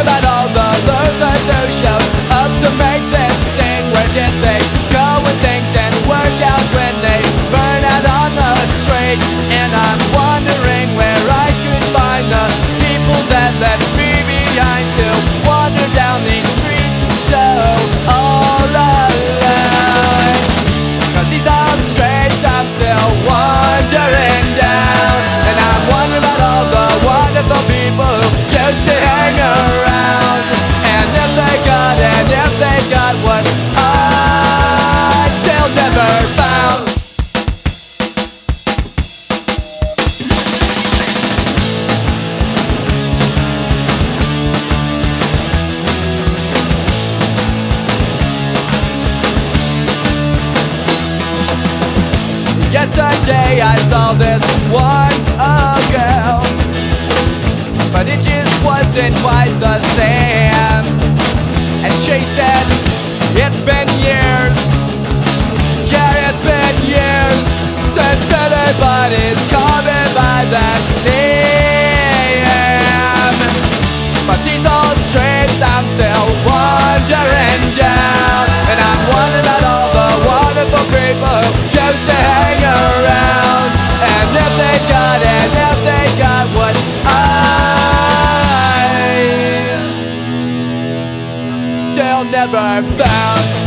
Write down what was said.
about all the love. Yesterday I saw this one girl But it just wasn't quite the same. And she said It's been years. Yeah, it's been years Since anybody's coming by that never found